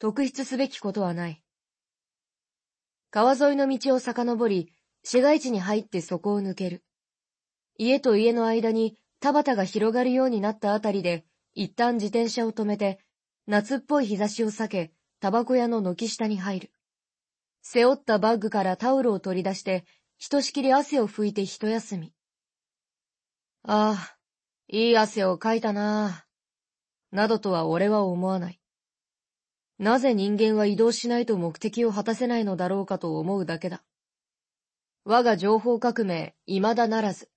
特筆すべきことはない。川沿いの道を遡り、市街地に入ってそこを抜ける。家と家の間に田畑が広がるようになったあたりで、一旦自転車を止めて、夏っぽい日差しを避け、タバコ屋の軒下に入る。背負ったバッグからタオルを取り出して、ひとしきり汗を拭いて一休み。ああ、いい汗をかいたなぁ。などとは俺は思わない。なぜ人間は移動しないと目的を果たせないのだろうかと思うだけだ。我が情報革命、未だならず。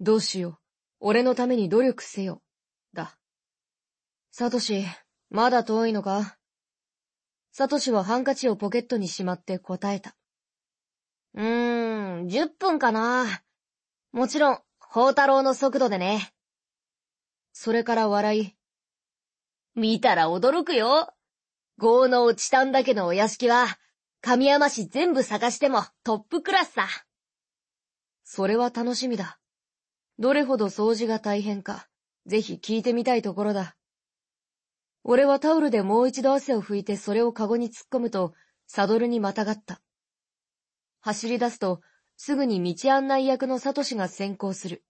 どうしよう。俺のために努力せよ。だ。サトシ、まだ遠いのか？サトシはハンカチをポケットにしまって答えた。うーん、10分かな。もちろん、宝太郎の速度でね。それから笑い。見たら驚くよ。豪農チタンだけのお屋敷は、神山市全部探してもトップクラスさ。それは楽しみだ。どれほど掃除が大変か、ぜひ聞いてみたいところだ。俺はタオルでもう一度汗を拭いてそれをカゴに突っ込むと、サドルにまたがった。走り出すと、すぐに道案内役のサトシが先行する。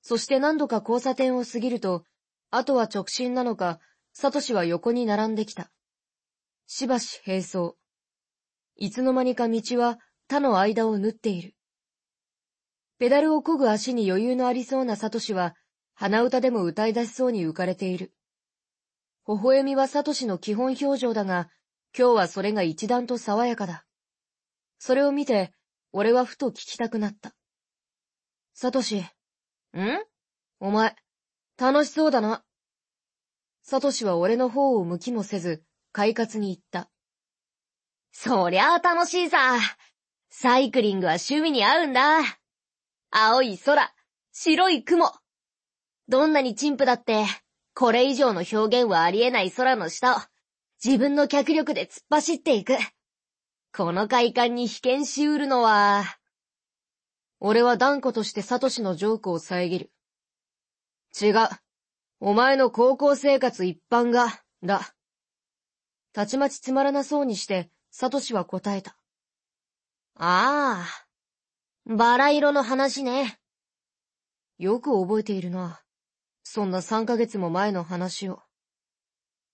そして何度か交差点を過ぎると、あとは直進なのか、サトシは横に並んできた。しばし並走。いつの間にか道は他の間を縫っている。ペダルを漕ぐ足に余裕のありそうなサトシは、鼻歌でも歌い出しそうに浮かれている。微笑みはサトシの基本表情だが、今日はそれが一段と爽やかだ。それを見て、俺はふと聞きたくなった。サトシ。ん？お前、楽しそうだな。サトシは俺の方を向きもせず、快活に言った。そりゃあ楽しいさ。サイクリングは趣味に合うんだ。青い空、白い雲。どんなに陳腐だって、これ以上の表現はありえない空の下を、自分の脚力で突っ走っていく。この快感に被験しうるのは、俺は断固としてサトシのジョークを遮る。違う。お前の高校生活一般が、だ。たちまちつまらなそうにして、サトシは答えた。ああ。バラ色の話ね。よく覚えているな。そんな3ヶ月も前の話を。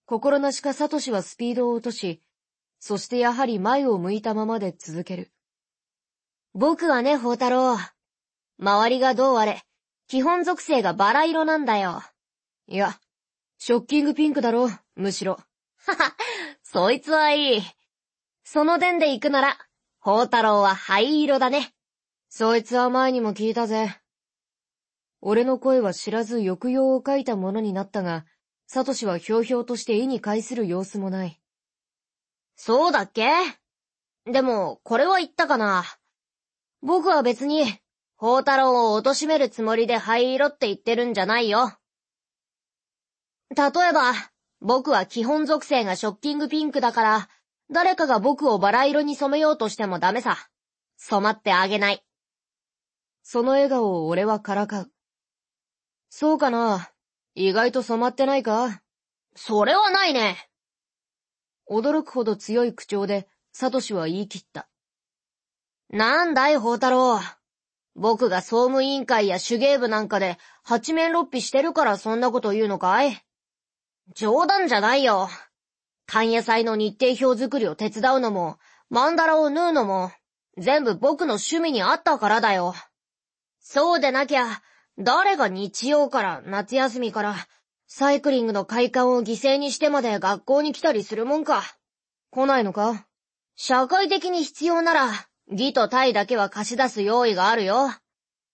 心なしかサトシはスピードを落とし、そしてやはり前を向いたままで続ける。僕はね、宝太郎。周りがどうあれ、基本属性がバラ色なんだよ。いや、ショッキングピンクだろ、むしろ。はは、そいつはいい。その伝で行くなら、宝太郎は灰色だね。そいつは前にも聞いたぜ。俺の声は知らず抑揚を書いたものになったが、サトシはひょうひょうとして意に介する様子もない。そうだっけ？でも、これは言ったかな？僕は別に、宝太郎を貶めるつもりで灰色って言ってるんじゃないよ。例えば、僕は基本属性がショッキングピンクだから、誰かが僕をバラ色に染めようとしてもダメさ。染まってあげない。その笑顔を俺はからかう。そうかな意外と染まってないかそれはないね。驚くほど強い口調で、サトシは言い切った。なんだい、宝太郎。僕が総務委員会や手芸部なんかで八面六臂してるからそんなこと言うのかい？冗談じゃないよ。勘野菜の日程表作りを手伝うのも、マンダラを縫うのも、全部僕の趣味にあったからだよ。そうでなきゃ、誰が日曜から夏休みからサイクリングの快感を犠牲にしてまで学校に来たりするもんか。来ないのか？社会的に必要なら、義と体だけは貸し出す用意があるよ。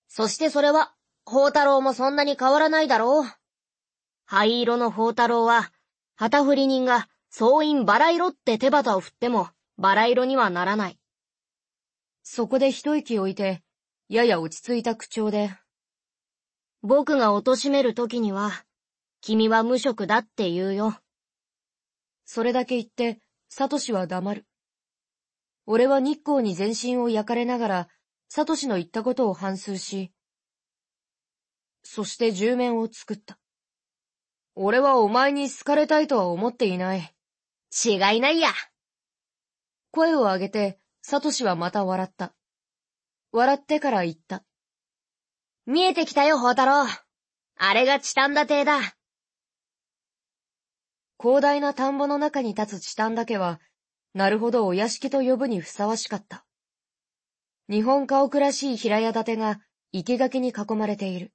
そしてそれは、宝太郎もそんなに変わらないだろう。灰色の宝太郎は、旗振り人が総員バラ色って手旗を振っても、バラ色にはならない。そこで一息置いて、やや落ち着いた口調で、僕が貶める時には、君は無職だって言うよ。それだけ言って、サトシは黙る。俺は日光に全身を焼かれながら、サトシの言ったことを反芻し、そして十面を作った。俺はお前に好かれたいとは思っていない。違いないや。声を上げて、サトシはまた笑った。笑ってから言った。見えてきたよ、宝太郎。あれがチタンダ邸だ。広大な田んぼの中に立つチタンダ家は、なるほどお屋敷と呼ぶにふさわしかった。日本家屋らしい平屋建てが生垣に囲まれている。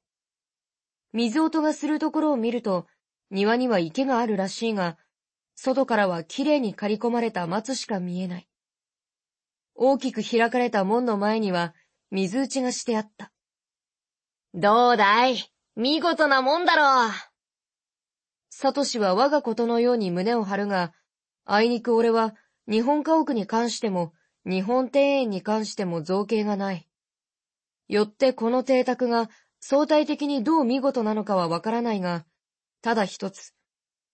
水音がするところを見ると、庭には池があるらしいが、外からはきれいに刈り込まれた松しか見えない。大きく開かれた門の前には水打ちがしてあった。どうだい？見事なもんだろう。サトシは我がことのように胸を張るが、あいにく俺は日本家屋に関しても、日本庭園に関しても造形がない。よってこの邸宅が相対的にどう見事なのかはわからないが、ただ一つ、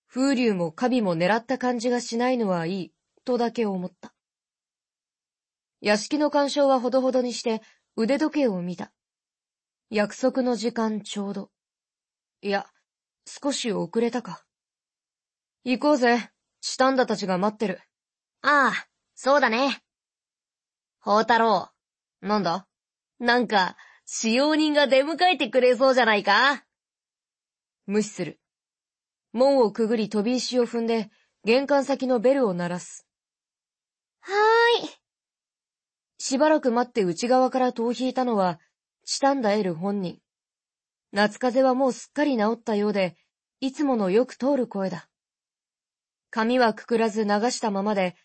風流もカビも狙った感じがしないのはいい、とだけ思った。屋敷の干渉はほどほどにして腕時計を見た。約束の時間ちょうど。いや、少し遅れたか。行こうぜ。チタンダたちが待ってる。ああ、そうだね。宝太郎。なんだ？なんか、使用人が出迎えてくれそうじゃないか？無視する。門をくぐり飛び石を踏んで、玄関先のベルを鳴らす。はーい。しばらく待って内側から戸を引いたのは、チタンダエル本人。夏風邪はもうすっかり治ったようで、いつものよく通る声だ。髪はくくらず流したままで、